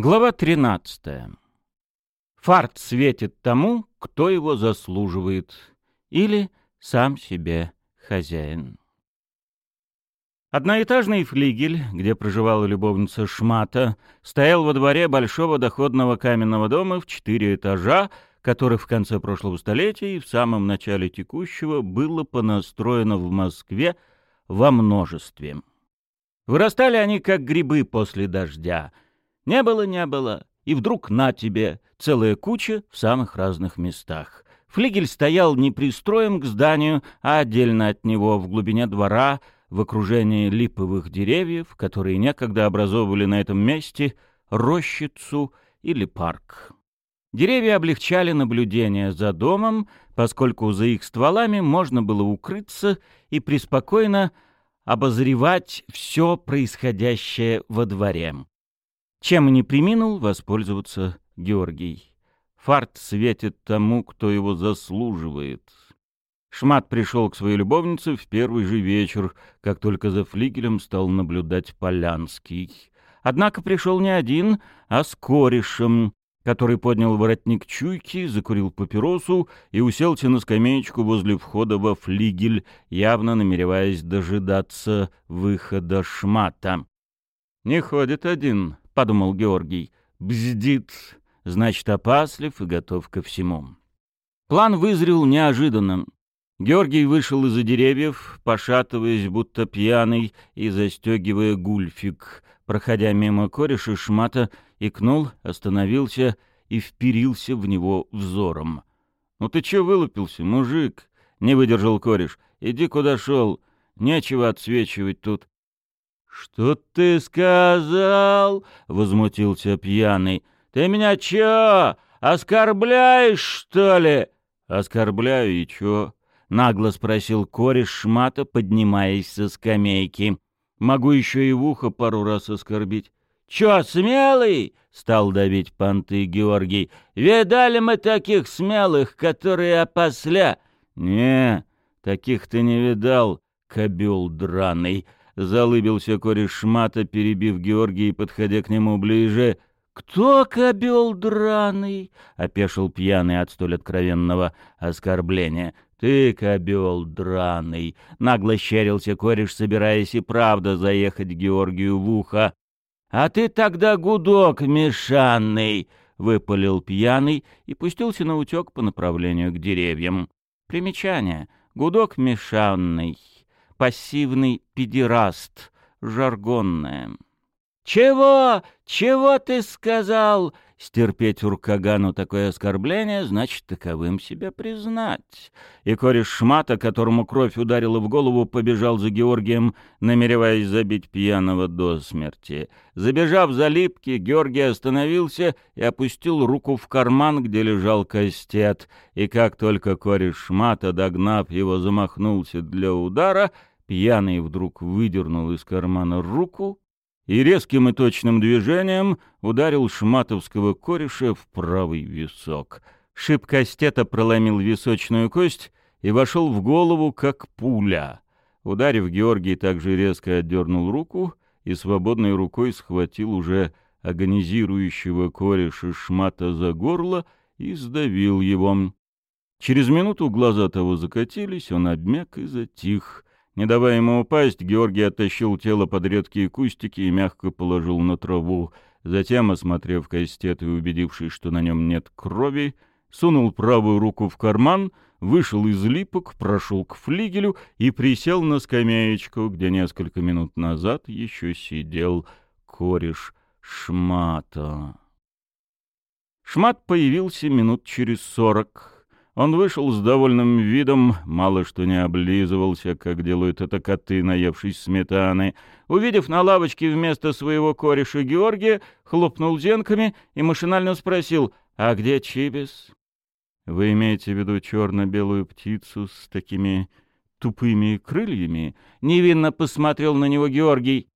Глава 13. Фарт светит тому, кто его заслуживает, или сам себе хозяин. Одноэтажный флигель, где проживала любовница Шмата, стоял во дворе большого доходного каменного дома в четыре этажа, который в конце прошлого столетия и в самом начале текущего было понастроено в Москве во множестве. Вырастали они, как грибы после дождя — не было, не было, и вдруг на тебе целая куча в самых разных местах. Флигель стоял не пристроем к зданию, а отдельно от него, в глубине двора, в окружении липовых деревьев, которые некогда образовывали на этом месте рощицу или парк. Деревья облегчали наблюдение за домом, поскольку за их стволами можно было укрыться и преспокойно обозревать все происходящее во дворе. Чем не приминул воспользоваться Георгий. Фарт светит тому, кто его заслуживает. Шмат пришел к своей любовнице в первый же вечер, как только за флигелем стал наблюдать Полянский. Однако пришел не один, а с корешем, который поднял воротник чуйки, закурил папиросу и уселся на скамеечку возле входа во флигель, явно намереваясь дожидаться выхода Шмата. «Не ходит один», подумал Георгий. Бздит, значит, опаслив и готов ко всему. План вызрел неожиданно. Георгий вышел из-за деревьев, пошатываясь, будто пьяный, и застегивая гульфик. Проходя мимо кореша шмата, икнул, остановился и вперился в него взором. «Ну ты чё вылупился, мужик?» — не выдержал кореш. «Иди куда шел. Нечего отсвечивать тут. «Что ты сказал?» — возмутился пьяный. «Ты меня чё, оскорбляешь, что ли?» «Оскорбляю и чё?» — нагло спросил кореш шмата, поднимаясь со скамейки. «Могу еще и в ухо пару раз оскорбить». «Чё, смелый?» — стал давить понты Георгий. «Видали мы таких смелых, которые опосля?» «Не, таких ты не видал, кобел драный», Залыбился кореш шмата, перебив Георгия и подходя к нему ближе. «Кто кобел драный?» — опешил пьяный от столь откровенного оскорбления. «Ты, кобел драный!» — нагло щерился кореш, собираясь и правда заехать Георгию в ухо. «А ты тогда гудок мешанный!» — выпалил пьяный и пустился на утек по направлению к деревьям. Примечание. Гудок мешанный пассивный педераст, жаргонное. «Чего? Чего ты сказал?» Стерпеть Уркагану такое оскорбление, значит таковым себя признать. И кореш Шмата, которому кровь ударила в голову, побежал за Георгием, намереваясь забить пьяного до смерти. Забежав за липки, Георгий остановился и опустил руку в карман, где лежал кастет. И как только кореш Шмата, догнав его, замахнулся для удара, пьяный вдруг выдернул из кармана руку и резким и точным движением ударил шматовского кореша в правый висок. Шип кастета проломил височную кость и вошел в голову, как пуля. Ударив, Георгий также резко отдернул руку и свободной рукой схватил уже агонизирующего кореша шмата за горло и сдавил его. Через минуту глаза того закатились, он обмяк и затих — не давая ему упасть, Георгий оттащил тело под редкие кустики и мягко положил на траву. Затем, осмотрев кастет и убедившись, что на нем нет крови, сунул правую руку в карман, вышел из липок, прошел к флигелю и присел на скамеечку, где несколько минут назад еще сидел кореш Шмата. Шмат появился минут через сорок. Он вышел с довольным видом, мало что не облизывался, как делают это коты, наевшись сметаны. Увидев на лавочке вместо своего кореша Георгия, хлопнул зенками и машинально спросил, «А где Чибис?» «Вы имеете в виду черно-белую птицу с такими тупыми крыльями?» Невинно посмотрел на него Георгий.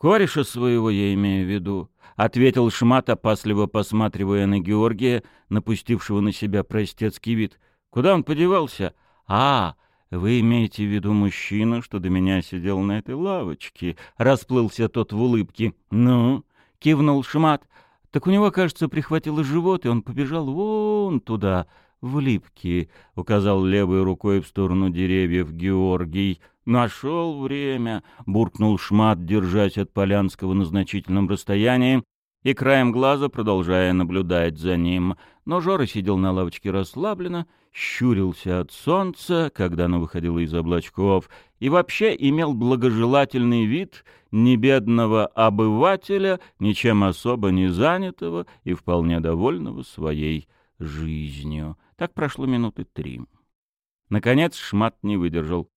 «Кореша своего я имею в виду», — ответил Шмат, опасливо посматривая на Георгия, напустившего на себя простецкий вид. «Куда он подевался?» «А, вы имеете в виду мужчину, что до меня сидел на этой лавочке?» — расплылся тот в улыбке. «Ну?» — кивнул Шмат. Так у него, кажется, прихватило живот, и он побежал вон туда, в липки, — указал левой рукой в сторону деревьев Георгий. «Нашел время!» — буркнул Шмат, держась от Полянского на значительном расстоянии, и краем глаза продолжая наблюдать за ним. Но Жора сидел на лавочке расслабленно, щурился от солнца, когда оно выходило из облачков, и вообще имел благожелательный вид небедного обывателя, ничем особо не занятого и вполне довольного своей жизнью. Так прошло минуты три. Наконец Шмат не выдержал.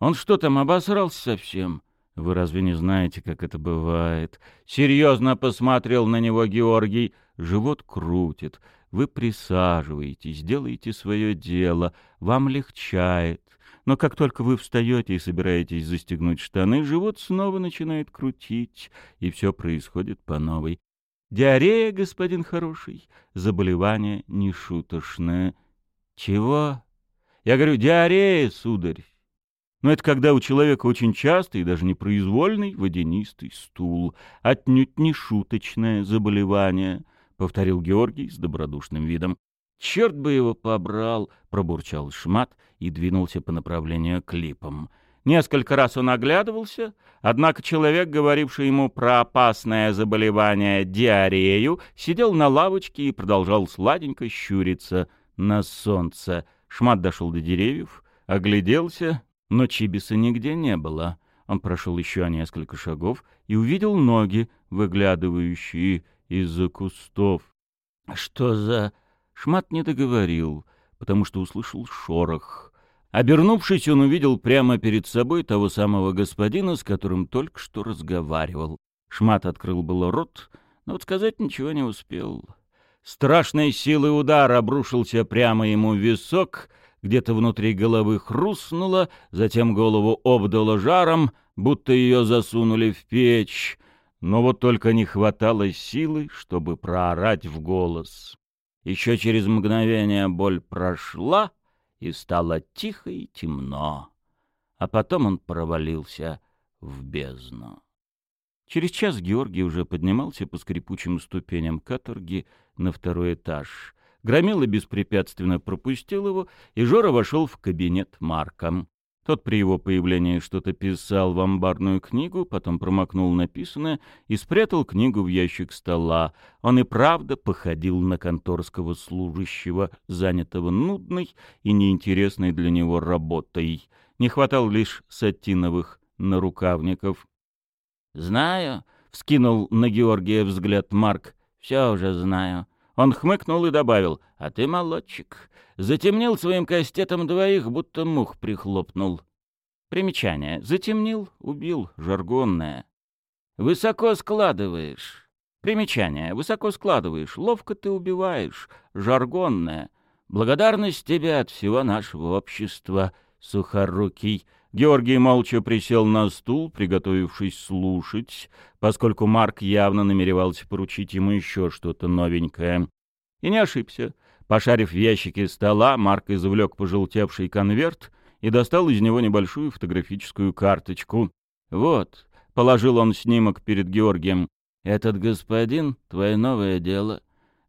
«Он что там, обосрался совсем?» «Вы разве не знаете, как это бывает?» Серьезно посмотрел на него Георгий. «Живот крутит. Вы присаживаетесь, делаете свое дело. Вам легчает. Но как только вы встаете и собираетесь застегнуть штаны, живот снова начинает крутить, и все происходит по новой. Диарея, господин хороший, заболевание нешуточное. Чего? Я говорю, диарея, сударь. Но это когда у человека очень частый и даже непроизвольный водянистый стул. Отнюдь не шуточное заболевание, — повторил Георгий с добродушным видом. — Черт бы его побрал! — пробурчал Шмат и двинулся по направлению к липам. Несколько раз он оглядывался, однако человек, говоривший ему про опасное заболевание диарею, сидел на лавочке и продолжал сладенько щуриться на солнце. Шмат дошел до деревьев, огляделся, но Чибиса нигде не было. Он прошел еще несколько шагов и увидел ноги, выглядывающие из-за кустов. «Что за...» Шмат не договорил, потому что услышал шорох. Обернувшись, он увидел прямо перед собой того самого господина, с которым только что разговаривал. Шмат открыл было рот, но вот сказать ничего не успел. Страшной силой удар обрушился прямо ему в висок — где-то внутри головы хрустнуло, затем голову обдало жаром, будто ее засунули в печь, но вот только не хватало силы, чтобы проорать в голос. Еще через мгновение боль прошла, и стало тихо и темно, а потом он провалился в бездну. Через час Георгий уже поднимался по скрипучим ступеням каторги на второй этаж. Громила беспрепятственно пропустил его, и Жора вошел в кабинет Марка. Тот при его появлении что-то писал в амбарную книгу, потом промокнул написанное и спрятал книгу в ящик стола. Он и правда походил на конторского служащего, занятого нудной и неинтересной для него работой. Не хватало лишь сатиновых нарукавников. «Знаю», — вскинул на Георгия взгляд Марк, — «все уже знаю. Он хмыкнул и добавил, «А ты молодчик. Затемнил своим кастетом двоих, будто мух прихлопнул». Примечание. Затемнил, убил, жаргонное. Высоко складываешь. Примечание. Высоко складываешь, ловко ты убиваешь, жаргонное. Благодарность тебе от всего нашего общества, сухорукий. Георгий молча присел на стул, приготовившись слушать, поскольку Марк явно намеревался поручить ему еще что-то новенькое. И не ошибся. Пошарив в ящике стола, Марк извлек пожелтевший конверт и достал из него небольшую фотографическую карточку. «Вот», — положил он снимок перед Георгием, — «этот господин — твое новое дело.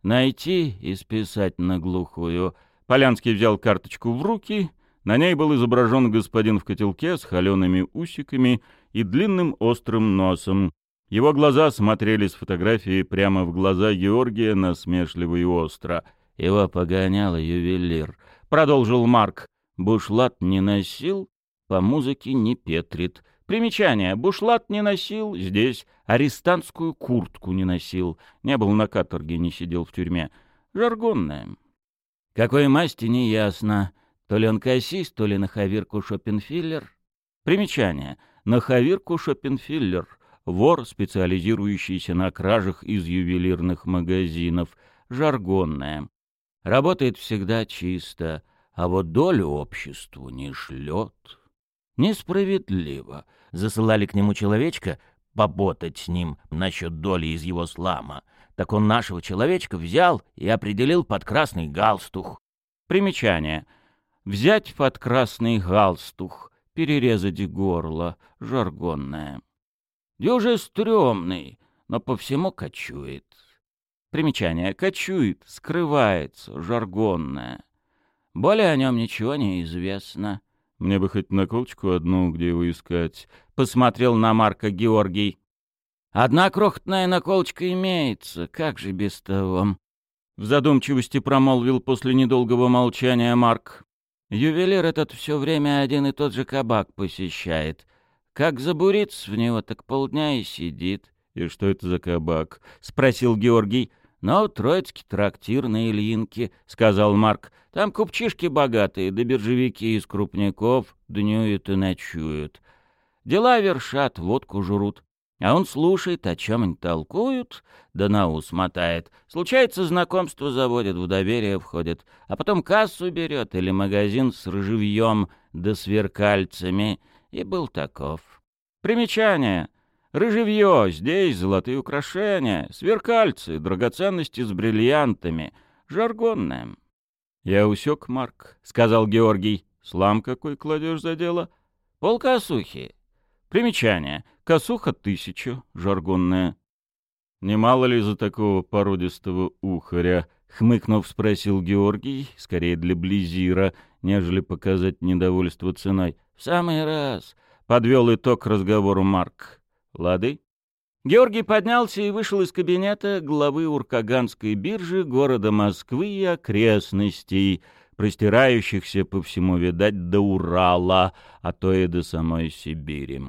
Найти и списать на глухую». Полянский взял карточку в руки на ней был изображен господин в котелке с холеными усиками и длинным острым носом. Его глаза смотрели с фотографии прямо в глаза Георгия насмешливо и остро. Его погонял ювелир. Продолжил Марк. Бушлат не носил, по музыке не петрит. Примечание. Бушлат не носил, здесь арестантскую куртку не носил. Не был на каторге, не сидел в тюрьме. Жаргонное. Какой масти, не ясно. То ли он кассист, то ли на хавирку Шопенфиллер. Примечание. На хавирку Шопенфиллер. Вор, специализирующийся на кражах из ювелирных магазинов. Жаргонное. Работает всегда чисто, а вот долю обществу не шлет. Несправедливо. Засылали к нему человечка поботать с ним насчет доли из его слама. Так он нашего человечка взял и определил под красный галстух. Примечание — Взять под красный галстух, перерезать горло, жаргонное. Дюже стрёмный, но по всему кочует. Примечание. Кочует, скрывается, жаргонное. Более о нем ничего не известно. Мне бы хоть наколочку одну, где его искать. Посмотрел на Марка Георгий. Одна крохотная наколочка имеется, как же без того? В задумчивости промолвил после недолгого молчания Марк. Ювелир этот все время один и тот же кабак посещает. Как забурится в него, так полдня и сидит. — И что это за кабак? — спросил Георгий. «Ну, троицкий трактир на Ильинке», — сказал Марк. «Там купчишки богатые, да биржевики из крупняков днюют и ночуют. Дела вершат, водку жрут. А он слушает, о чем они толкуют, да на ус мотает. Случается, знакомство заводит, в доверие входит, а потом кассу берет или магазин с ржевьем да сверкальцами. И был таков. Примечание. Рыжевье, здесь золотые украшения, сверкальцы, драгоценности с бриллиантами. Жаргонное. — Я усек, Марк, — сказал Георгий. — Слам какой кладешь за дело? — Полкосухи. Примечание. Косуха тысячу, жаргонная. — Немало ли за такого породистого ухаря? — хмыкнув, спросил Георгий, скорее для близира, нежели показать недовольство ценой. — В самый раз, — подвел итог разговору Марк. Лады. Георгий поднялся и вышел из кабинета главы Уркаганской биржи города Москвы и окрестностей, простирающихся по всему, видать, до Урала, а то и до самой Сибири.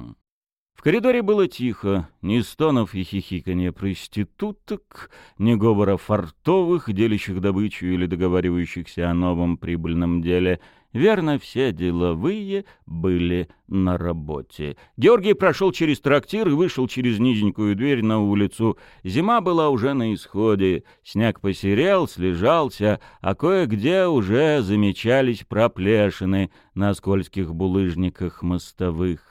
Коридоре было тихо, ни стонов и хихиканья проституток, ни говора фартовых, делящих добычу или договаривающихся о новом прибыльном деле — Верно, все деловые были на работе. Георгий прошел через трактир и вышел через низенькую дверь на улицу. Зима была уже на исходе. Снег посерел, слежался, а кое-где уже замечались проплешины на скользких булыжниках мостовых.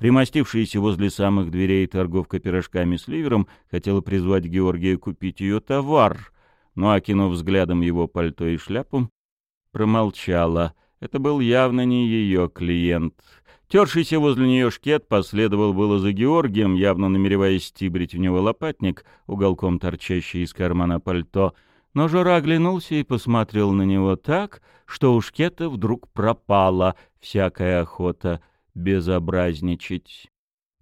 Примостившаяся возле самых дверей торговка пирожками с ливером хотела призвать Георгия купить ее товар, но, окинув взглядом его пальто и шляпу, промолчала — это был явно не ее клиент. Тершийся возле нее шкет последовал было за Георгием, явно намереваясь стибрить в него лопатник, уголком торчащий из кармана пальто. Но Жора оглянулся и посмотрел на него так, что у шкета вдруг пропала всякая охота безобразничать.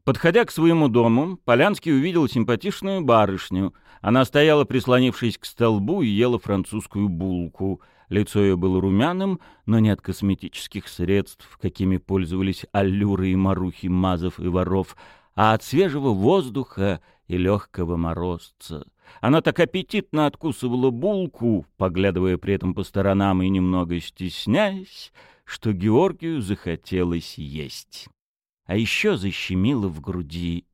Подходя к своему дому, Полянский увидел симпатичную барышню. Она стояла, прислонившись к столбу, и ела французскую булку — Лицо ее было румяным, но не от косметических средств, какими пользовались аллюры и марухи мазов и воров, а от свежего воздуха и легкого морозца. Она так аппетитно откусывала булку, поглядывая при этом по сторонам и немного стесняясь, что Георгию захотелось есть. А еще защемило в груди,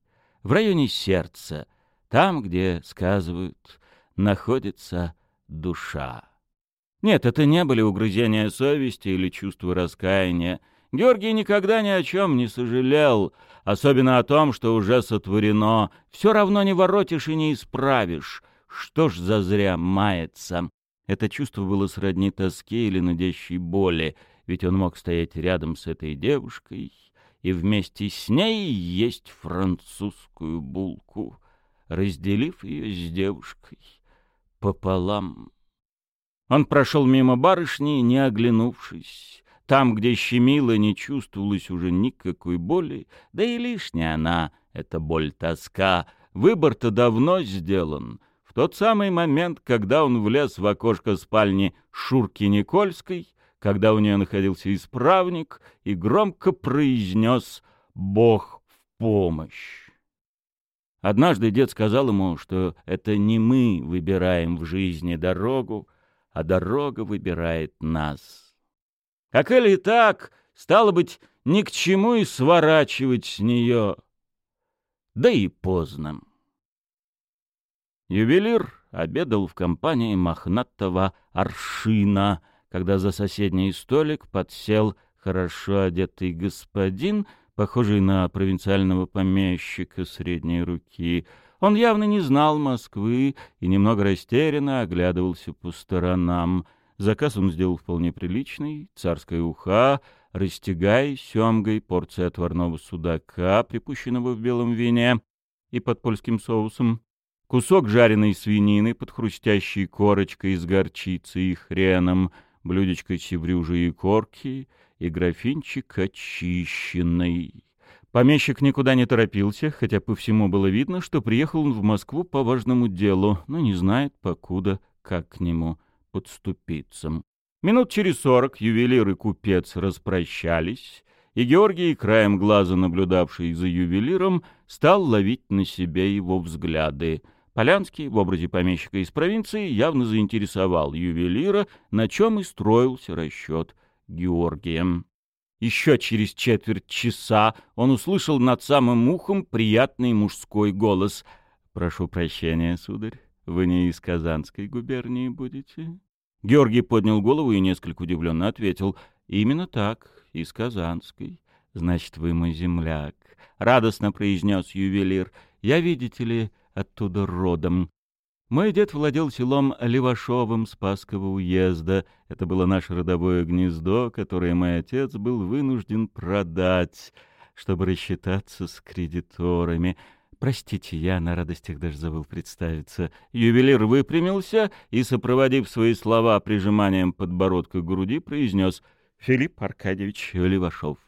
в районе сердца, там, где, сказывают, находится душа. Нет, это не были угрызения совести или чувства раскаяния. Георгий никогда ни о чем не сожалел, особенно о том, что уже сотворено. Все равно не воротишь и не исправишь. Что ж за зря мается? Это чувство было сродни тоске или надящей боли, ведь он мог стоять рядом с этой девушкой и вместе с ней есть французскую булку, разделив ее с девушкой пополам. Он прошел мимо барышни, не оглянувшись. Там, где щемило, не чувствовалось уже никакой боли, да и лишняя она, эта боль-тоска. Выбор-то давно сделан. В тот самый момент, когда он влез в окошко спальни Шурки Никольской, когда у нее находился исправник, и громко произнес «Бог в помощь». Однажды дед сказал ему, что это не мы выбираем в жизни дорогу, а дорога выбирает нас. Как или так, стало быть, ни к чему и сворачивать с нее. Да и поздно. Ювелир обедал в компании мохнатого аршина, когда за соседний столик подсел хорошо одетый господин, похожий на провинциального помещика средней руки — он явно не знал Москвы и немного растерянно оглядывался по сторонам. Заказ он сделал вполне приличный, царская уха, растягай, семгой, порция отварного судака, припущенного в белом вине и под польским соусом, кусок жареной свинины под хрустящей корочкой с горчицей и хреном, блюдечко севрюжи и корки и графинчик очищенной. Помещик никуда не торопился, хотя по всему было видно, что приехал он в Москву по важному делу, но не знает, покуда, как к нему подступиться. Минут через сорок ювелир и купец распрощались, и Георгий, краем глаза наблюдавший за ювелиром, стал ловить на себе его взгляды. Полянский в образе помещика из провинции явно заинтересовал ювелира, на чем и строился расчет Георгием. Еще через четверть часа он услышал над самым ухом приятный мужской голос. «Прошу прощения, сударь, вы не из Казанской губернии будете?» Георгий поднял голову и несколько удивленно ответил. «Именно так, из Казанской. Значит, вы мой земляк», — радостно произнес ювелир. «Я, видите ли, оттуда родом. Мой дед владел селом Левашовым Спасского уезда. Это было наше родовое гнездо, которое мой отец был вынужден продать, чтобы рассчитаться с кредиторами. Простите, я на радостях даже забыл представиться. Ювелир выпрямился и, сопроводив свои слова прижиманием подбородка к груди, произнес «Филипп Аркадьевич Левашов»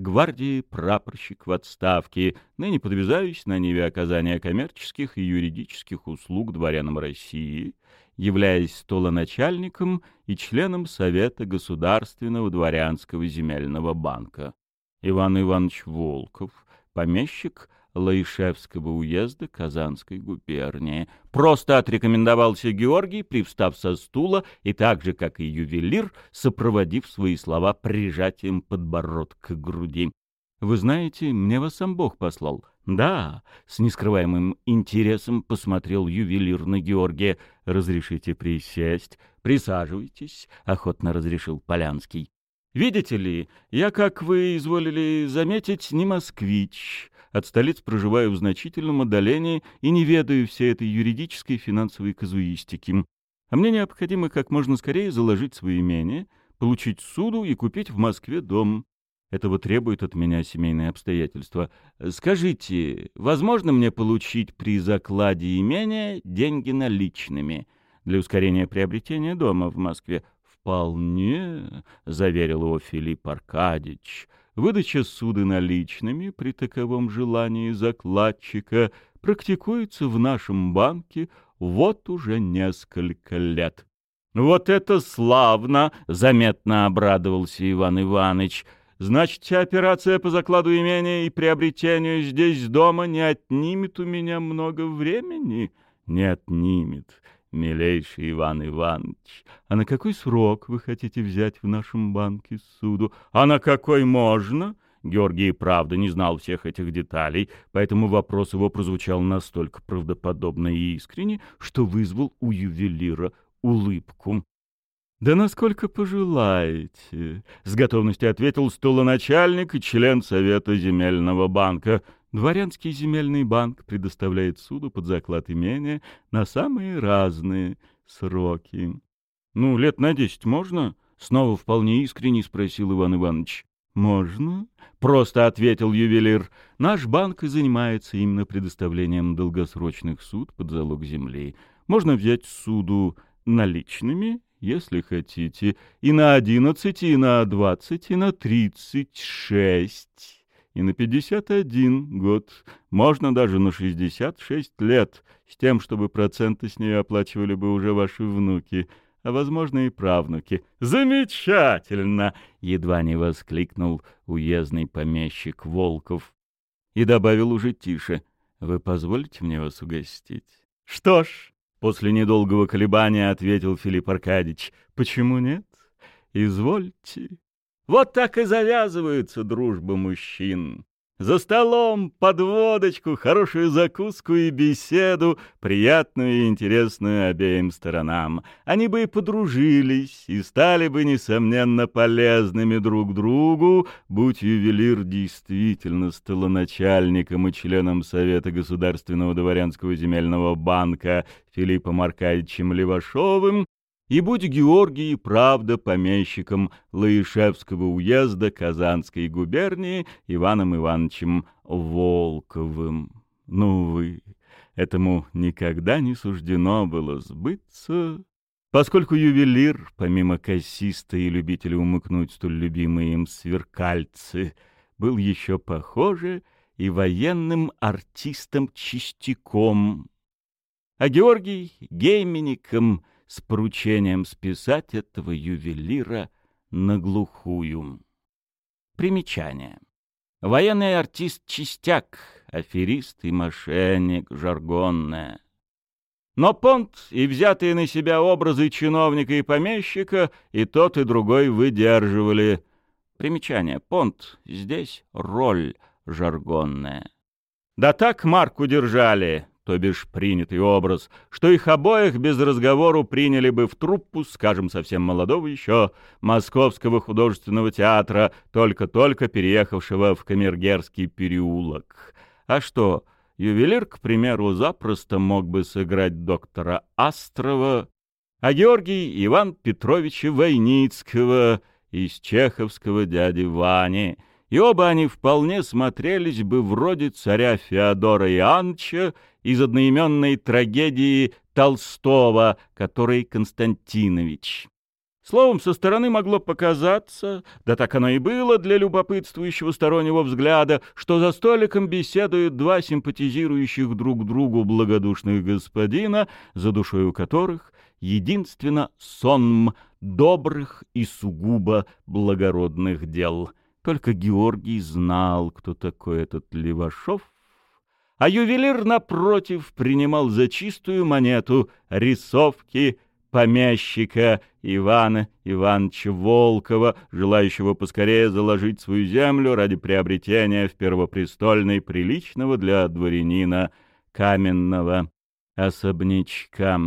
гвардии прапорщик в отставке, ныне подвязаюсь на ниве оказания коммерческих и юридических услуг дворянам России, являясь столоначальником и членом Совета Государственного дворянского земельного банка. Иван Иванович Волков, помещик Лаишевского уезда Казанской губернии. Просто отрекомендовался Георгий, привстав со стула и так же, как и ювелир, сопроводив свои слова прижатием подбородка к груди. «Вы знаете, мне вас сам Бог послал». «Да», — с нескрываемым интересом посмотрел ювелир на Георгия. «Разрешите присесть?» «Присаживайтесь», — охотно разрешил Полянский. «Видите ли, я, как вы изволили заметить, не москвич, от столиц проживаю в значительном отдалении и не ведаю всей этой юридической и финансовой казуистики. А мне необходимо как можно скорее заложить свои имения, получить суду и купить в Москве дом. Этого требует от меня семейные обстоятельства. Скажите, возможно мне получить при закладе имения деньги наличными для ускорения приобретения дома в Москве? «Вполне», — заверил его Филипп Аркадьевич, — Выдача суды наличными при таковом желании закладчика практикуется в нашем банке вот уже несколько лет. «Вот это славно!» — заметно обрадовался Иван Иванович. «Значит, операция по закладу имения и приобретению здесь дома не отнимет у меня много времени?» «Не отнимет милейший Иван Иванович, а на какой срок вы хотите взять в нашем банке суду? А на какой можно? Георгий, правда, не знал всех этих деталей, поэтому вопрос его прозвучал настолько правдоподобно и искренне, что вызвал у ювелира улыбку. «Да насколько пожелаете», — с готовностью ответил столоначальник и член Совета земельного банка — Дворянский земельный банк предоставляет суду под заклад имения на самые разные сроки. — Ну, лет на десять можно? — снова вполне искренне спросил Иван Иванович. — Можно, — просто ответил ювелир. — Наш банк и занимается именно предоставлением долгосрочных суд под залог земли. Можно взять суду наличными, если хотите, и на одиннадцать, и на двадцать, и на тридцать шесть и на 51 год, можно даже на 66 лет, с тем, чтобы проценты с нее оплачивали бы уже ваши внуки, а, возможно, и правнуки. «Замечательно!» — едва не воскликнул уездный помещик Волков. И добавил уже тише. «Вы позволите мне вас угостить?» «Что ж», — после недолгого колебания ответил Филипп Аркадьевич, «почему нет? Извольте». Вот так и завязывается дружба мужчин. За столом, под водочку, хорошую закуску и беседу, приятную и интересную обеим сторонам. Они бы и подружились, и стали бы, несомненно, полезными друг другу, будь ювелир действительно столоначальником и членом Совета Государственного дворянского земельного банка Филиппом Аркадьевичем Левашовым, и будь Георгий правда помещиком Лаишевского уезда Казанской губернии Иваном Ивановичем Волковым. Ну вы, этому никогда не суждено было сбыться, поскольку ювелир, помимо кассиста и любителя умыкнуть столь любимые им сверкальцы, был еще, похоже, и военным артистом-чистяком, а Георгий — геймеником с поручением списать этого ювелира на глухую. Примечание. Военный артист-чистяк, аферист и мошенник, жаргонное. Но понт и взятые на себя образы чиновника и помещика и тот, и другой выдерживали. Примечание. Понт здесь роль жаргонная. Да так марку держали, то бишь принятый образ, что их обоих без разговору приняли бы в труппу, скажем, совсем молодого еще, Московского художественного театра, только-только переехавшего в Камергерский переулок. А что, ювелир, к примеру, запросто мог бы сыграть доктора Астрова, а Георгий Иван Петровича Войницкого из чеховского дяди Вани — и оба они вполне смотрелись бы вроде царя Феодора Иоанновича из одноименной трагедии Толстого, который Константинович. Словом, со стороны могло показаться, да так оно и было для любопытствующего стороннего взгляда, что за столиком беседуют два симпатизирующих друг другу благодушных господина, за душой у которых единственно сонм добрых и сугубо благородных дел. Только Георгий знал, кто такой этот Левашов, а ювелир, напротив, принимал за чистую монету рисовки помещика Ивана Ивановича Волкова, желающего поскорее заложить свою землю ради приобретения в Первопрестольной приличного для дворянина каменного особнячка.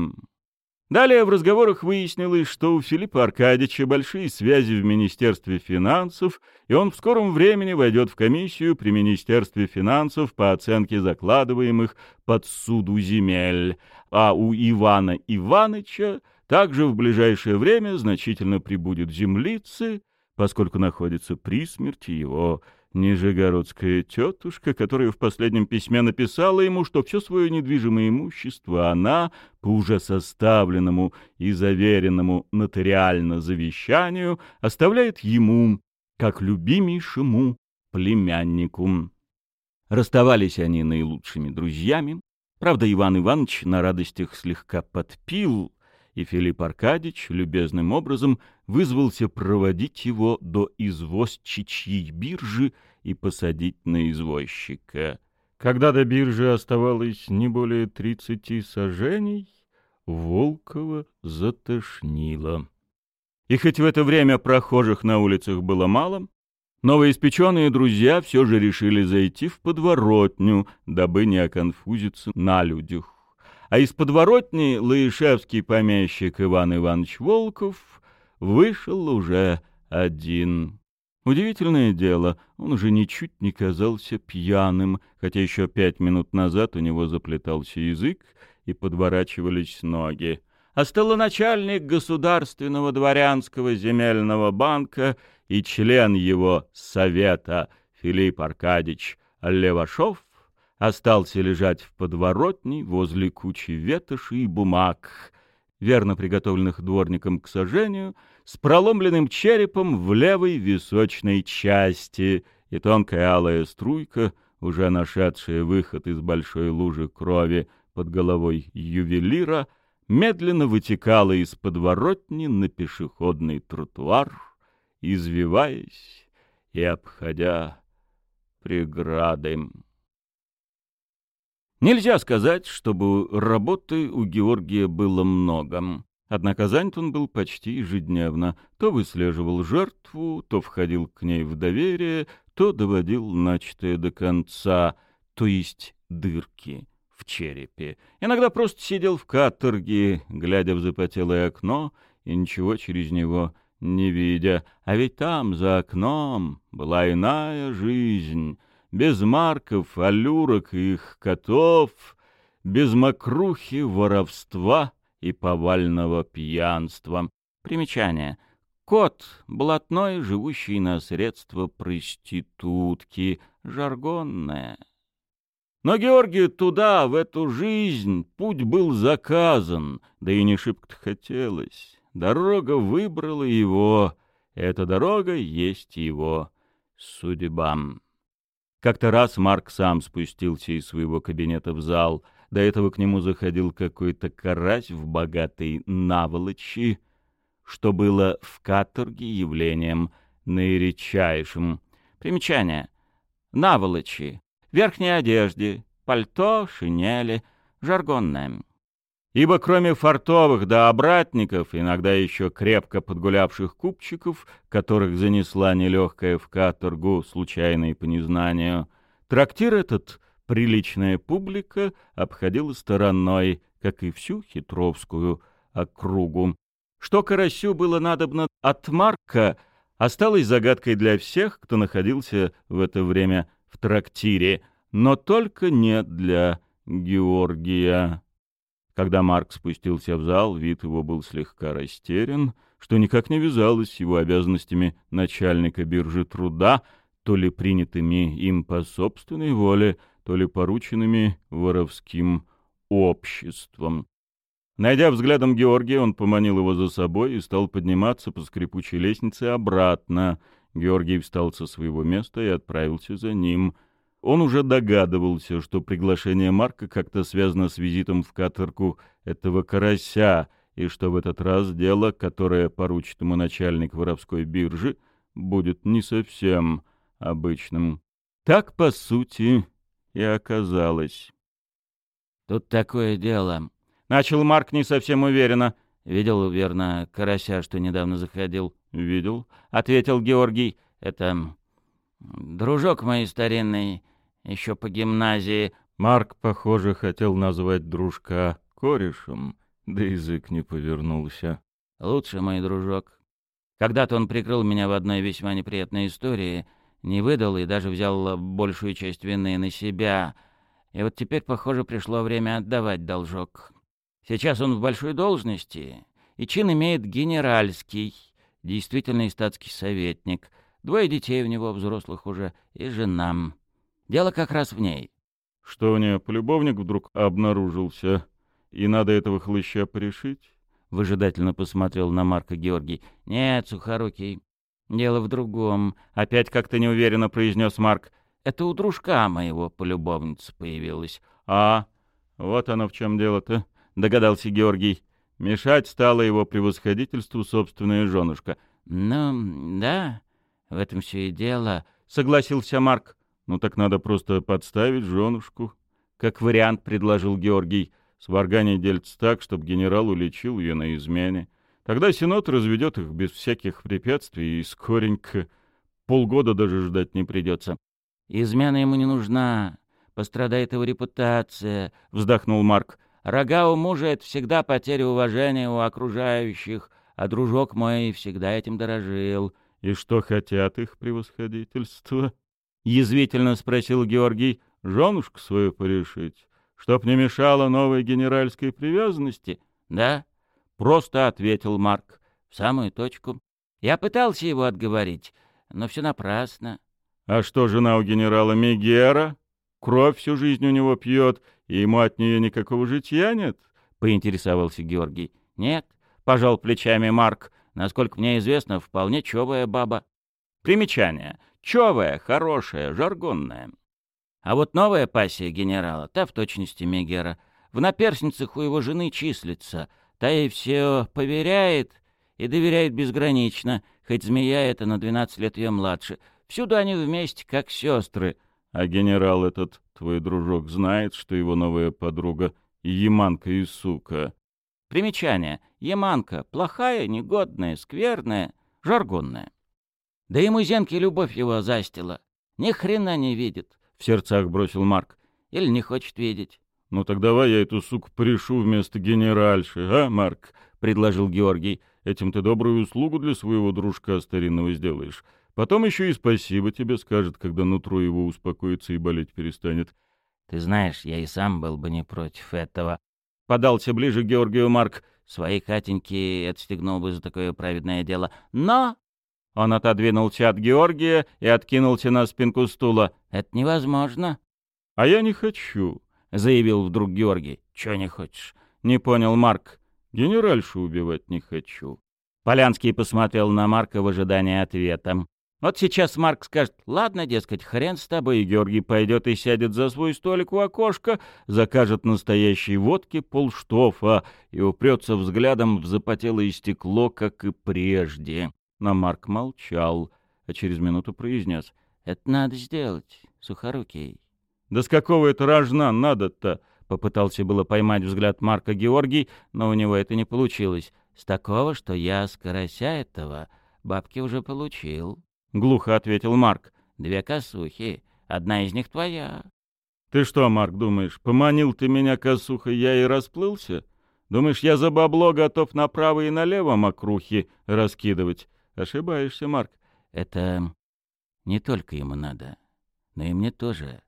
Далее в разговорах выяснилось, что у Филиппа Аркадьевича большие связи в Министерстве финансов, и он в скором времени войдет в комиссию при Министерстве финансов по оценке закладываемых под суду земель, а у Ивана Иваныча также в ближайшее время значительно прибудет землицы, поскольку находится при смерти его Нижегородская тетушка, которая в последнем письме написала ему, что все свое недвижимое имущество она, по уже составленному и заверенному нотариально завещанию, оставляет ему, как любимейшему племяннику. Расставались они наилучшими друзьями. Правда, Иван Иванович на радостях слегка подпил, и Филипп Аркадьевич любезным образом вызвался проводить его до извозчичьей биржи и посадить на извозчика. Когда до биржи оставалось не более тридцати сажений, Волкова затошнило. И хоть в это время прохожих на улицах было мало, новоиспеченные друзья все же решили зайти в подворотню, дабы не оконфузиться на людях а из подворотни лаишевский помещик Иван Иванович Волков вышел уже один. Удивительное дело, он уже ничуть не казался пьяным, хотя еще пять минут назад у него заплетался язык и подворачивались ноги. А столоначальник Государственного дворянского земельного банка и член его совета Филипп Аркадьевич Левашов остался лежать в подворотне возле кучи ветоши и бумаг, верно приготовленных дворником к сожжению, с проломленным черепом в левой височной части и тонкая алая струйка, уже нашедшая выход из большой лужи крови под головой ювелира, медленно вытекала из подворотни на пешеходный тротуар, извиваясь и обходя преграды. Нельзя сказать, чтобы работы у Георгия было много. Однако занят он был почти ежедневно. То выслеживал жертву, то входил к ней в доверие, то доводил начатое до конца, то есть дырки в черепе. Иногда просто сидел в каторге, глядя в запотелое окно и ничего через него не видя. А ведь там, за окном, была иная жизнь — без марков, аллюрок и их котов, без мокрухи, воровства и повального пьянства. Примечание. Кот — блатной, живущий на средства проститутки, жаргонное. Но Георгию туда, в эту жизнь, путь был заказан, да и не шибко хотелось. Дорога выбрала его, эта дорога есть его судьба. Как-то раз Марк сам спустился из своего кабинета в зал. До этого к нему заходил какой-то карась в богатой наволочи, что было в каторге явлением наиречайшим. Примечание. Наволочи верхней одежде, пальто, шинели, жаргонное. Ибо кроме фартовых да обратников, иногда еще крепко подгулявших купчиков, которых занесла нелегкая в каторгу, случайно по незнанию, трактир этот приличная публика обходила стороной, как и всю хитровскую округу. Что Карасю было надобно от Марка, осталось загадкой для всех, кто находился в это время в трактире, но только не для Георгия. Когда Марк спустился в зал, вид его был слегка растерян, что никак не вязалось с его обязанностями начальника биржи труда, то ли принятыми им по собственной воле, то ли порученными воровским обществом. Найдя взглядом Георгия, он поманил его за собой и стал подниматься по скрипучей лестнице обратно — Георгий встал со своего места и отправился за ним. Он уже догадывался, что приглашение Марка как-то связано с визитом в каторгу этого карася, и что в этот раз дело, которое поручит ему начальник воровской биржи, будет не совсем обычным. Так, по сути, и оказалось. «Тут такое дело», — начал Марк не совсем уверенно. Видел, верно, карася, что недавно заходил. «Видел», — ответил Георгий. «Это дружок мой старинный, еще по гимназии». Марк, похоже, хотел назвать дружка корешем, да язык не повернулся. «Лучше мой дружок. Когда-то он прикрыл меня в одной весьма неприятной истории, не выдал и даже взял большую часть вины на себя. И вот теперь, похоже, пришло время отдавать должок. Сейчас он в большой должности, и чин имеет генеральский» действительный статский советник, двое детей у него взрослых уже и жена. Дело как раз в ней. Что у нее, полюбовник вдруг обнаружился, и надо этого хлыща порешить? Выжидательно посмотрел на Марка Георгий. Нет, Сухорукий, дело в другом. Опять как-то неуверенно произнес Марк. Это у дружка моего полюбовница появилась. А, вот оно в чем дело-то, догадался Георгий. Мешать стало его превосходительству собственная женушка. «Ну, да, в этом все и дело», — согласился Марк. «Ну так надо просто подставить женушку», — как вариант предложил Георгий. «Сваргание дельц так, чтобы генерал уличил ее на измене. Тогда Синод разведет их без всяких препятствий и скоренько. Полгода даже ждать не придется». «Измена ему не нужна. Пострадает его репутация», — вздохнул Марк. Рога у мужа — это всегда потеря уважения у окружающих, а дружок мой всегда этим дорожил. — И что хотят их превосходительство? — язвительно спросил Георгий. — Женушку свою порешить, чтоб не мешало новой генеральской привязанности? — Да, — просто ответил Марк. — В самую точку. Я пытался его отговорить, но все напрасно. — А что жена у генерала Мегера? Кровь всю жизнь у него пьет, и ему от нее никакого житья нет? — поинтересовался Георгий. — Нет, — пожал плечами Марк. — Насколько мне известно, вполне човая баба. Примечание. Човая, хорошая, жаргонная. А вот новая пассия генерала, та в точности Мегера, в наперсницах у его жены числится. Та ей все поверяет и доверяет безгранично, хоть змея это на двенадцать лет ее младше. Всюду они вместе, как сестры — а генерал этот, твой дружок, знает, что его новая подруга — Яманка и сука. Примечание. Яманка — плохая, негодная, скверная, жаргонная. Да и музенке любовь его застила. Ни хрена не видит, — в сердцах бросил Марк. Или не хочет видеть. — Ну так давай я эту суку пришу вместо генеральши, а, Марк? — предложил Георгий. — Этим ты добрую услугу для своего дружка старинного сделаешь. Потом еще и спасибо тебе скажет, когда нутро его успокоится и болеть перестанет. — Ты знаешь, я и сам был бы не против этого. Подался ближе к Георгию Марк. Свои хатеньки отстегнул бы за такое праведное дело. Но... Он отодвинулся от Георгия и откинулся на спинку стула. «Это невозможно». «А я не хочу», — заявил вдруг Георгий. «Чего не хочешь?» — не понял Марк. «Генеральшу убивать не хочу». Полянский посмотрел на Марка в ожидании ответа. Вот сейчас Марк скажет, ладно, дескать, хрен с тобой, и Георгий пойдет и сядет за свой столик у окошка, закажет настоящей водки полштофа и упрется взглядом в запотелое стекло, как и прежде. Но Марк молчал, а через минуту произнес, «Это надо сделать, сухорукий». «Да с какого это рожна надо-то?» Попытался было поймать взгляд Марка Георгий, но у него это не получилось. «С такого, что я с карася этого бабки уже получил». — глухо ответил Марк. «Две косухи. Одна из них твоя». «Ты что, Марк, думаешь, поманил ты меня косухой, я и расплылся? Думаешь, я за бабло готов направо и налево мокрухи раскидывать? Ошибаешься, Марк». «Это не только ему надо, но и мне тоже.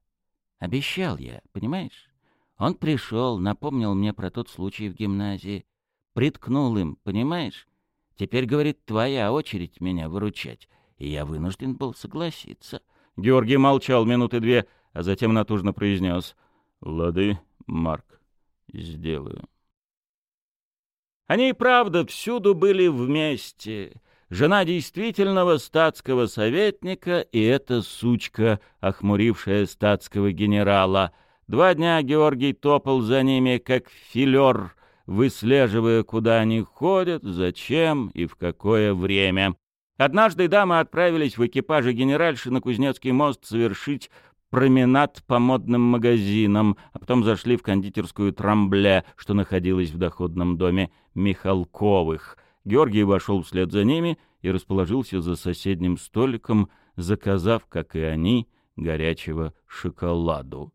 Обещал я, понимаешь? Он пришел, напомнил мне про тот случай в гимназии, приткнул им, понимаешь? Теперь, говорит, твоя очередь меня выручать и я вынужден был согласиться. Георгий молчал минуты две, а затем натужно произнес «Лады, Марк, сделаю». Они и правда всюду были вместе. Жена действительного статского советника и эта сучка, охмурившая статского генерала. Два дня Георгий топал за ними, как филер, выслеживая, куда они ходят, зачем и в какое время. Однажды дамы отправились в экипаже генеральши на Кузнецкий мост совершить променад по модным магазинам, а потом зашли в кондитерскую «Трамбле», что находилась в доходном доме Михалковых. Георгий вошел вслед за ними и расположился за соседним столиком, заказав, как и они, горячего шоколаду.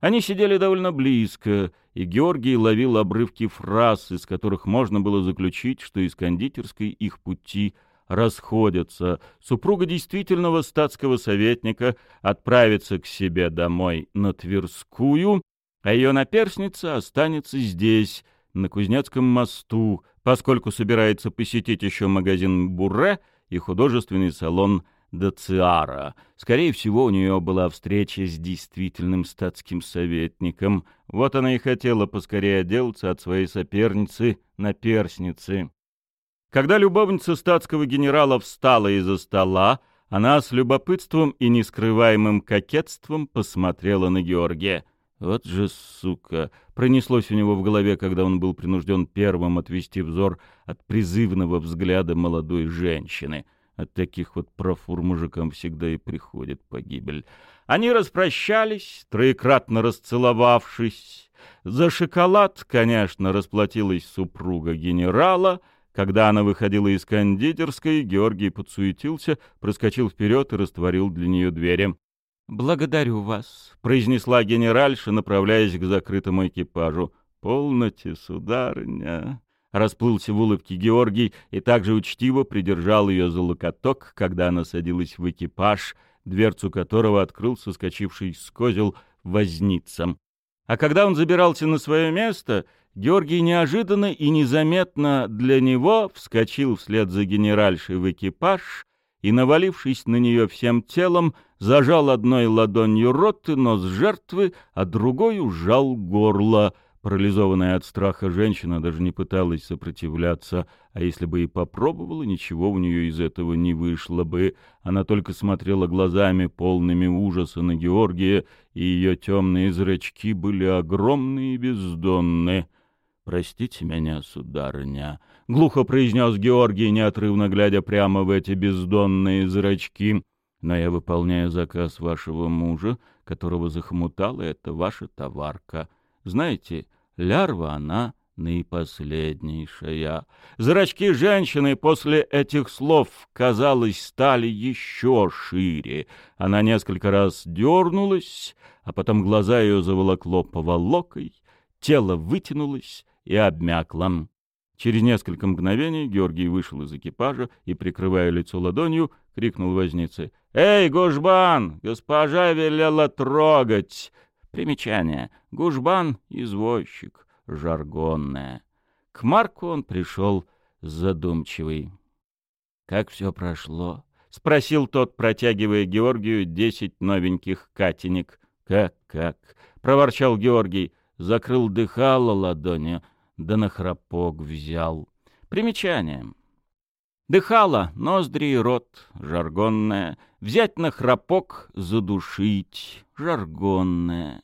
Они сидели довольно близко, и Георгий ловил обрывки фраз, из которых можно было заключить, что из кондитерской их пути – расходятся. Супруга действительного статского советника отправится к себе домой на Тверскую, а ее наперсница останется здесь, на Кузнецком мосту, поскольку собирается посетить еще магазин «Бурре» и художественный салон Дациара. Скорее всего, у нее была встреча с действительным статским советником. Вот она и хотела поскорее отделаться от своей соперницы, наперсницы. Когда любовница статского генерала встала из-за стола, она с любопытством и нескрываемым кокетством посмотрела на Георгия. «Вот же сука!» — пронеслось у него в голове, когда он был принужден первым отвести взор от призывного взгляда молодой женщины. От таких вот профур мужикам всегда и приходит погибель. Они распрощались, троекратно расцеловавшись. За шоколад, конечно, расплатилась супруга генерала — когда она выходила из кондитерской, Георгий подсуетился, проскочил вперед и растворил для нее двери. «Благодарю вас», — произнесла генеральша, направляясь к закрытому экипажу. «Полноте, сударыня». Расплылся в улыбке Георгий и также учтиво придержал ее за локоток, когда она садилась в экипаж, дверцу которого открыл соскочивший с козел возница. А когда он забирался на свое место, Георгий неожиданно и незаметно для него вскочил вслед за генеральшей в экипаж и, навалившись на нее всем телом, зажал одной ладонью рот и нос жертвы, а другой ужал горло. Парализованная от страха женщина даже не пыталась сопротивляться, а если бы и попробовала, ничего у нее из этого не вышло бы. Она только смотрела глазами, полными ужаса на Георгия, и ее темные зрачки были огромные и бездонные. «Простите меня, сударыня», — глухо произнес Георгий, неотрывно глядя прямо в эти бездонные зрачки. «Но я выполняю заказ вашего мужа, которого захмутала эта ваша товарка. Знаете, лярва она наипоследнейшая». Зрачки женщины после этих слов, казалось, стали еще шире. Она несколько раз дернулась, а потом глаза ее заволокло поволокой, тело вытянулось, и обмякла. Через несколько мгновений Георгий вышел из экипажа и, прикрывая лицо ладонью, крикнул вознице. «Эй, Гужбан! Госпожа велела трогать!» Примечание. Гужбан — извозчик, жаргонное. К Марку он пришел задумчивый. «Как все прошло?» — спросил тот, протягивая Георгию десять новеньких катенек. «Как-как?» — проворчал Георгий, закрыл дыхало ладонью, да на храпок взял. Примечание. Дыхало, ноздри и рот, жаргонное. Взять на храпок, задушить, жаргонное.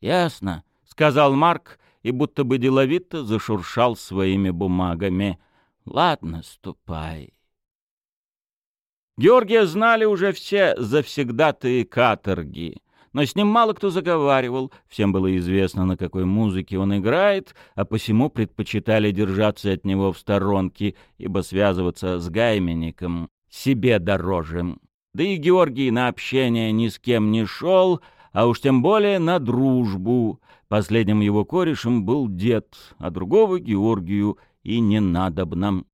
«Ясно», — сказал Марк и будто бы деловито зашуршал своими бумагами. «Ладно, ступай». Георгия знали уже все завсегдатые каторги, но с ним мало кто заговаривал, всем было известно, на какой музыке он играет, а посему предпочитали держаться от него в сторонке, ибо связываться с гайменником себе дороже. Да и Георгий на общение ни с кем не шел, а уж тем более на дружбу. Последним его корешем был дед, а другого Георгию и не надобно.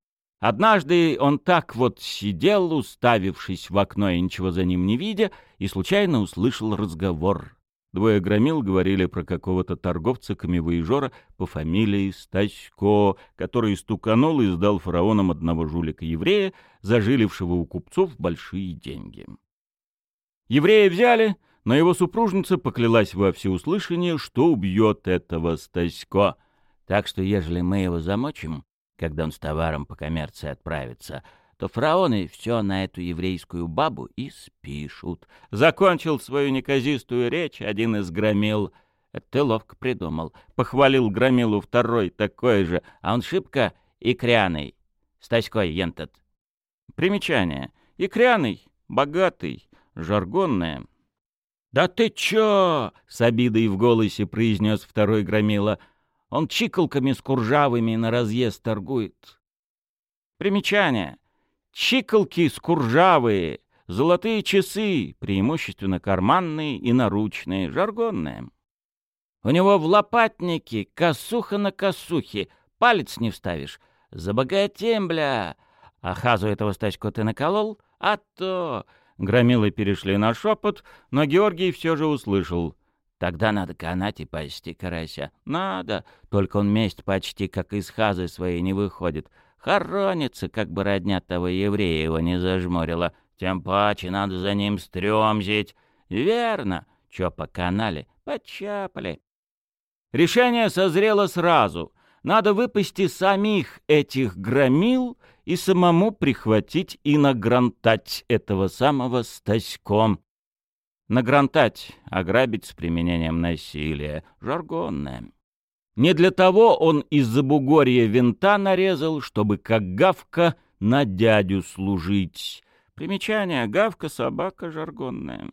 Однажды он так вот сидел, уставившись в окно и ничего за ним не видя, и случайно услышал разговор. Двое громил говорили про какого-то торговца камевоежора по фамилии Стасько, который стуканул и сдал фараонам одного жулика-еврея, зажилившего у купцов большие деньги. Еврея взяли, но его супружница поклялась во всеуслышание, что убьет этого Стасько. Так что, ежели мы его замочим, когда он с товаром по коммерции отправится, то фараоны все на эту еврейскую бабу и спишут. Закончил свою неказистую речь один из громил. Это ты ловко придумал. Похвалил громилу второй такой же, а он шибко икряный. Стаськой ентот. Примечание. Икряный, богатый, жаргонное. «Да ты чё?» — с обидой в голосе произнес второй громила — он чиколками с куржавыми на разъезд торгует. Примечание. Чиколки скуржавые, золотые часы, преимущественно карманные и наручные, жаргонные. У него в лопатнике косуха на косухе, палец не вставишь. Забогатем, бля! А хазу этого стачку ты наколол? А то... Громилы перешли на шепот, но Георгий все же услышал. Тогда надо канать и пасти карася. Надо, только он месть почти как из хазы своей не выходит. Хоронится, как бы родня того еврея его не зажмурила. Тем паче надо за ним стрёмзить. Верно. Чё по канале? Почапали. Решение созрело сразу. Надо выпасти самих этих громил и самому прихватить и награнтать этого самого Стаськом. Награнтать, ограбить с применением насилия. Жаргонное. Не для того он из-за бугорья винта нарезал, чтобы как гавка на дядю служить. Примечание. Гавка — собака жаргонная.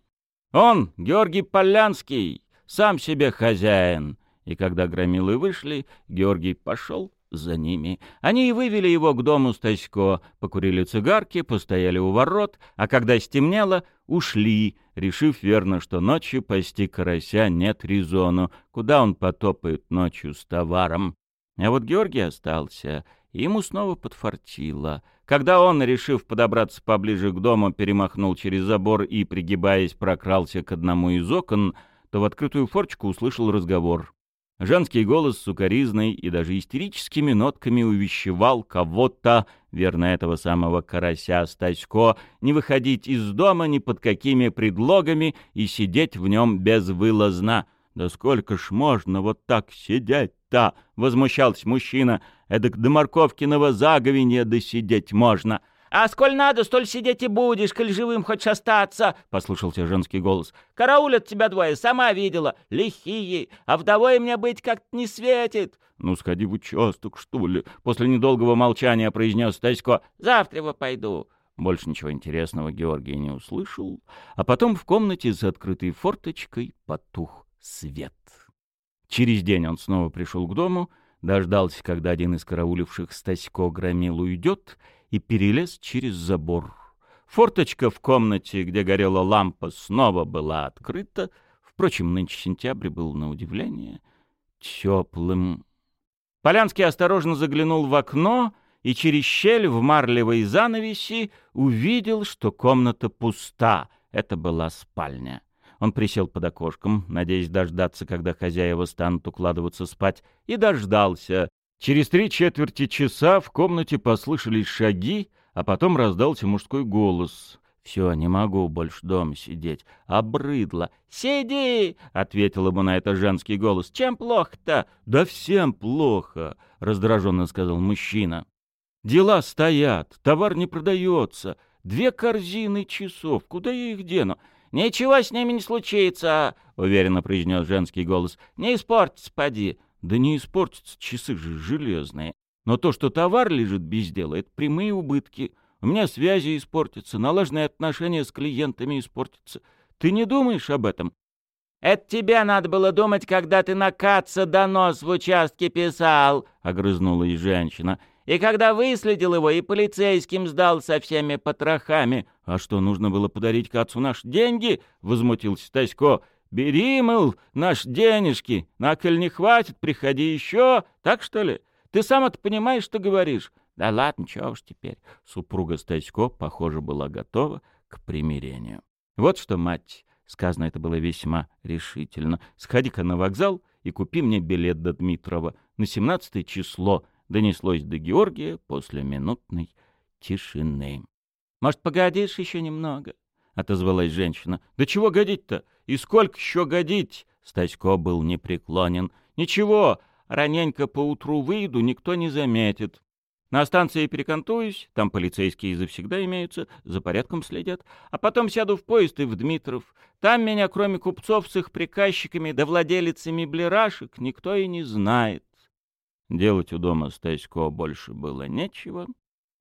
Он, Георгий Полянский, сам себе хозяин. И когда громилы вышли, Георгий пошел за ними. Они и вывели его к дому Стасько, покурили цигарки, постояли у ворот, а когда стемнело, ушли, решив верно, что ночью пасти карася нет резону, куда он потопает ночью с товаром. А вот Георгий остался, и ему снова подфартило. Когда он, решив подобраться поближе к дому, перемахнул через забор и, пригибаясь, прокрался к одному из окон, то в открытую форчку услышал разговор. Женский голос сукоризной и даже истерическими нотками увещевал кого-то, верно этого самого карася Стасько, не выходить из дома ни под какими предлогами и сидеть в нем безвылазно. «Да сколько ж можно вот так сидеть-то?» — возмущался мужчина. «Эдак до морковкиного заговенья досидеть можно». «А сколь надо, столь сидеть и будешь, коль живым хочешь остаться!» — послушался женский голос. «Караулят тебя двое, сама видела, лихие, а вдовой мне быть как-то не светит!» «Ну, сходи в участок, что ли!» — после недолгого молчания произнес Стасько. «Завтра его пойду!» Больше ничего интересного Георгий не услышал, а потом в комнате с открытой форточкой потух свет. Через день он снова пришел к дому, дождался, когда один из карауливших Стасько громил уйдет, и перелез через забор. Форточка в комнате, где горела лампа, снова была открыта. Впрочем, нынче сентябрь был, на удивление, теплым. Полянский осторожно заглянул в окно и через щель в марлевой занавеси увидел, что комната пуста. Это была спальня. Он присел под окошком, надеясь дождаться, когда хозяева станут укладываться спать, и дождался. Через три четверти часа в комнате послышались шаги, а потом раздался мужской голос. Все, не могу больше дома сидеть. Обрыдло. «Сиди!» — ответил ему на это женский голос. «Чем плохо-то?» «Да всем плохо!» — раздраженно сказал мужчина. «Дела стоят, товар не продается. Две корзины часов. Куда я их дену?» «Ничего с ними не случится!» — уверенно произнес женский голос. «Не испортится, поди!» «Да не испортятся, часы же железные. Но то, что товар лежит без дела, это прямые убытки». У меня связи испортятся, налаженные отношения с клиентами испортятся. Ты не думаешь об этом? «Это тебе надо было думать, когда ты на Каца донос в участке писал», — огрызнулась женщина. «И когда выследил его и полицейским сдал со всеми потрохами». «А что, нужно было подарить Кацу наши деньги?» — возмутился Тасько. «Бери, мыл, наши денежки. На коль не хватит, приходи еще. Так что ли? Ты сам это понимаешь, что говоришь? Да ладно, чего уж теперь. Супруга Стасько, похоже, была готова к примирению. Вот что, мать, сказано это было весьма решительно. Сходи-ка на вокзал и купи мне билет до Дмитрова на 17 число. Донеслось до Георгия после минутной тишины. Может, погодишь еще немного? — отозвалась женщина. — Да чего годить-то? И сколько еще годить? Стасько был непреклонен. — Ничего, раненько поутру выйду, никто не заметит. На станции перекантуюсь, там полицейские завсегда имеются, за порядком следят. А потом сяду в поезд и в Дмитров. Там меня, кроме купцов с их приказчиками да владелицами блерашек, никто и не знает. Делать у дома Стасько больше было нечего.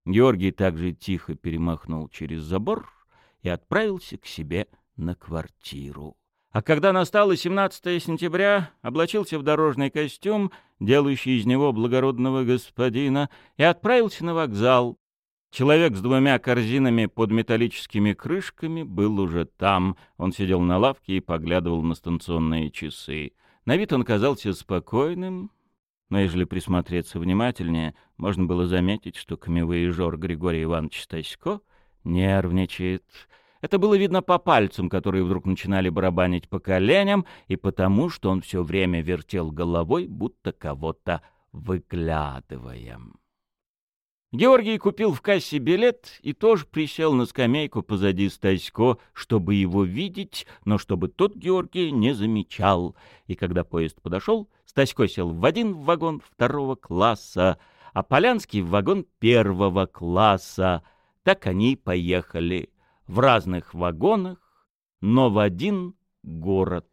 Георгий также тихо перемахнул через забор и отправился к себе на квартиру. А когда настало 17 сентября, облачился в дорожный костюм, делающий из него благородного господина, и отправился на вокзал. Человек с двумя корзинами под металлическими крышками был уже там. Он сидел на лавке и поглядывал на станционные часы. На вид он казался спокойным, но ежели присмотреться внимательнее, можно было заметить, что камевоежор Григорий Иванович Стасько нервничает — это было видно по пальцам, которые вдруг начинали барабанить по коленям, и потому, что он все время вертел головой, будто кого-то выглядывая. Георгий купил в кассе билет и тоже присел на скамейку позади Стасько, чтобы его видеть, но чтобы тот Георгий не замечал. И когда поезд подошел, Стасько сел в один вагон второго класса, а Полянский в вагон первого класса. Так они поехали в разных вагонах, но в один город.